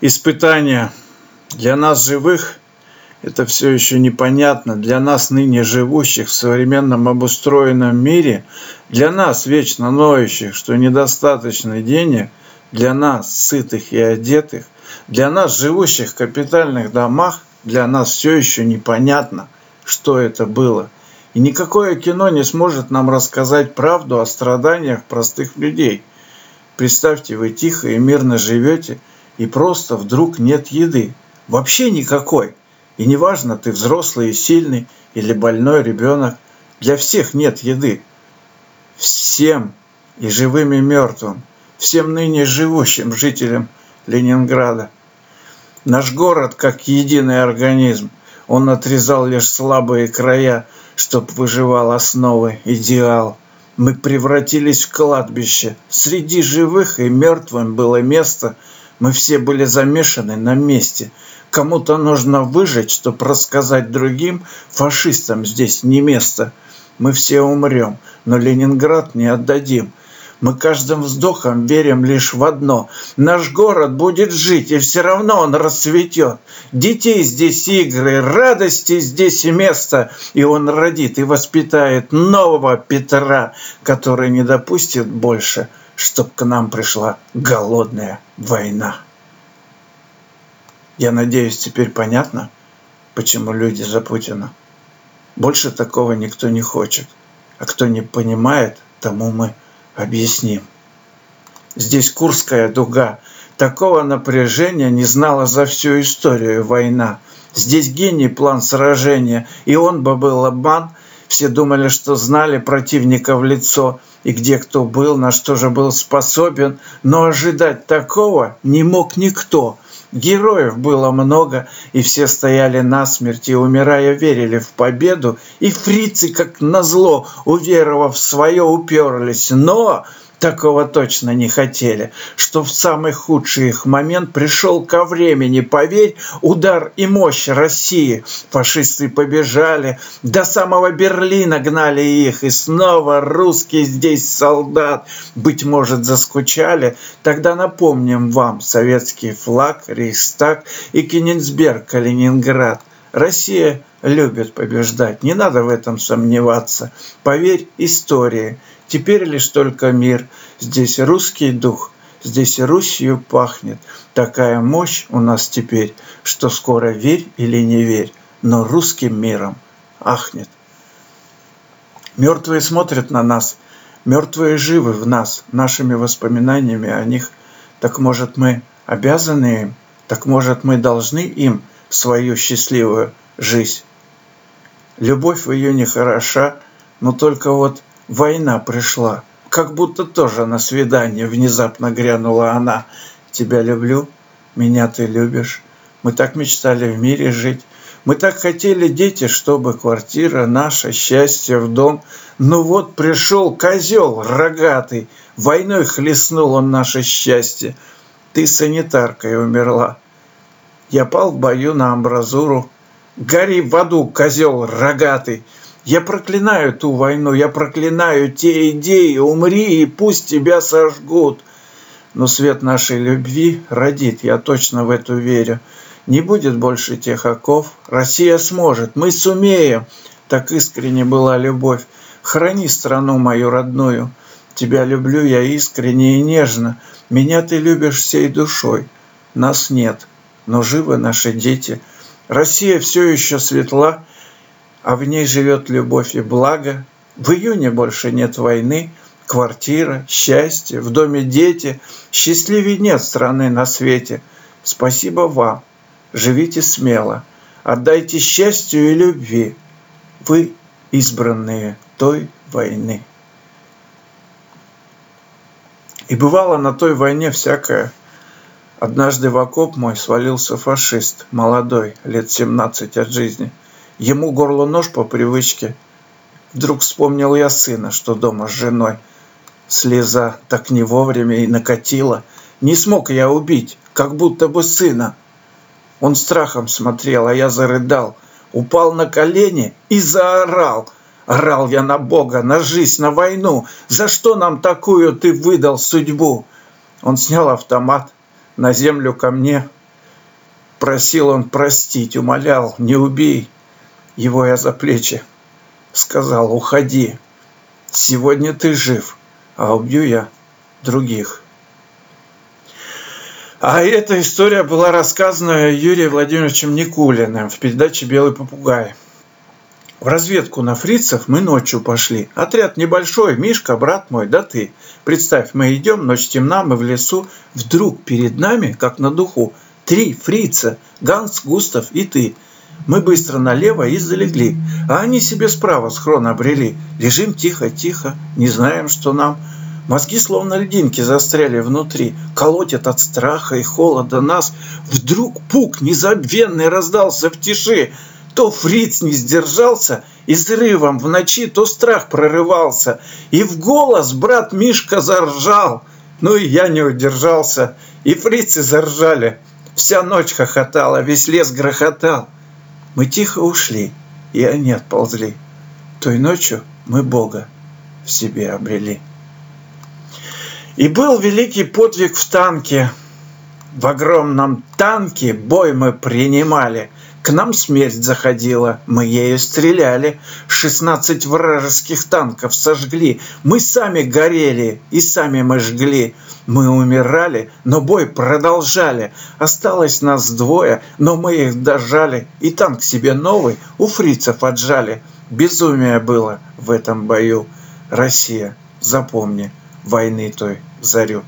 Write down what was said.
испытания. Для нас живых это все еще непонятно. Для нас, ныне живущих в современном обустроенном мире, для нас, вечно ноющих, что недостаточно денег, для нас, сытых и одетых, для нас, живущих в капитальных домах, для нас все еще непонятно, что это было. И никакое кино не сможет нам рассказать правду о страданиях простых людей. Представьте, вы тихо и мирно живете – и просто вдруг нет еды. Вообще никакой. И неважно, ты взрослый и сильный или больной ребенок, для всех нет еды. Всем, и живым, и мертвым, всем ныне живущим жителям Ленинграда. Наш город, как единый организм, он отрезал лишь слабые края, чтоб выживал основы, идеал. Мы превратились в кладбище. Среди живых и мертвым было место – мы все были замешаны на месте. Кому-то нужно выжить, чтобы рассказать другим, фашистам здесь не место. Мы все умрем, но Ленинград не отдадим. Мы каждым вздохом верим лишь в одно. Наш город будет жить, и все равно он расцветет. Детей здесь игры, радости здесь и место. И он родит и воспитает нового Петра, который не допустит больше – чтоб к нам пришла голодная война. Я надеюсь, теперь понятно, почему люди за Путина. Больше такого никто не хочет. А кто не понимает, тому мы объясним. Здесь Курская дуга. Такого напряжения не знала за всю историю война. Здесь гений план сражения, и он бы был обман. Все думали, что знали противника в лицо – и где кто был, на что же был способен, но ожидать такого не мог никто. Героев было много, и все стояли насмерть, и, умирая, верили в победу, и фрицы, как назло, уверовав в свое, уперлись. Но Такого точно не хотели, что в самый худший их момент пришел ко времени, поверь, удар и мощь России. Фашисты побежали, до самого Берлина гнали их, и снова русский здесь солдат. Быть может, заскучали? Тогда напомним вам советский флаг, Рейхстаг и Кенигсберг, Калининград. Россия любит побеждать, не надо в этом сомневаться. Поверь истории – Теперь лишь только мир. Здесь русский дух, здесь Русью пахнет. Такая мощь у нас теперь, что скоро верь или не верь, но русским миром ахнет. Мертвые смотрят на нас, мертвые живы в нас, нашими воспоминаниями о них. Так может мы обязаны им, так может мы должны им свою счастливую жизнь. Любовь в июне хороша, но только вот Война пришла. Как будто тоже на свидание внезапно грянула она. Тебя люблю, меня ты любишь. Мы так мечтали в мире жить. Мы так хотели, дети, чтобы квартира наша, счастье в дом. Ну вот пришел козел рогатый, войной хлестнул он наше счастье. Ты санитаркой умерла. Я пал в бою на амбразуру. Гори в аду, козел рогатый. Я проклинаю ту войну, я проклинаю те идеи, умри и пусть тебя сожгут. Но свет нашей любви родит, я точно в эту верю. Не будет больше тех оков, Россия сможет, мы сумеем. Так искренне была любовь. Храни страну мою родную. Тебя люблю я искренне и нежно. Меня ты любишь всей душой. Нас нет, но живы наши дети. Россия все еще светла, а в ней живет любовь и благо. В июне больше нет войны, квартира, счастье, в доме дети. Счастливее нет страны на свете. Спасибо вам. Живите смело. Отдайте счастью и любви. Вы избранные той войны. И бывало на той войне всякое. Однажды в окоп мой свалился фашист, молодой, лет 17 от жизни – Ему горло нож по привычке. Вдруг вспомнил я сына, что дома с женой. Слеза так не вовремя и накатила. Не смог я убить, как будто бы сына. Он страхом смотрел, а я зарыдал. Упал на колени и заорал. Орал я на Бога, на жизнь, на войну. За что нам такую ты выдал судьбу? Он снял автомат, на землю ко мне Просил он простить, умолял, не убей. Его я за плечи сказал, уходи. Сегодня ты жив, а убью я других. А эта история была рассказана Юрием Владимировичем Никулиным в передаче «Белый попугай». В разведку на фрицев мы ночью пошли. Отряд небольшой, Мишка, брат мой, да ты. Представь, мы идем, ночь темна, мы в лесу. Вдруг перед нами, как на духу, три фрица, Ганс, Густав и ты. Мы быстро налево и залегли, а они себе справа схрон обрели. Лежим тихо-тихо, не знаем, что нам. Мозги словно льдинки застряли внутри, колотят от страха и холода нас. Вдруг пук незабвенный раздался в тиши. То фриц не сдержался, и взрывом в ночи то страх прорывался. И в голос брат Мишка заржал. Ну и я не удержался, и фрицы заржали. Вся ночь хохотала, весь лес грохотал. Мы тихо ушли, и они отползли. Той ночью мы Бога в себе обрели. И был великий подвиг в танке. В огромном танке бой мы принимали. К нам смерть заходила, мы ею стреляли. Шестнадцать вражеских танков сожгли. Мы сами горели и сами мы жгли. Мы умирали, но бой продолжали. Осталось нас двое, но мы их дожали. И танк себе новый у фрицев отжали. Безумие было в этом бою. Россия, запомни, войны той зарю.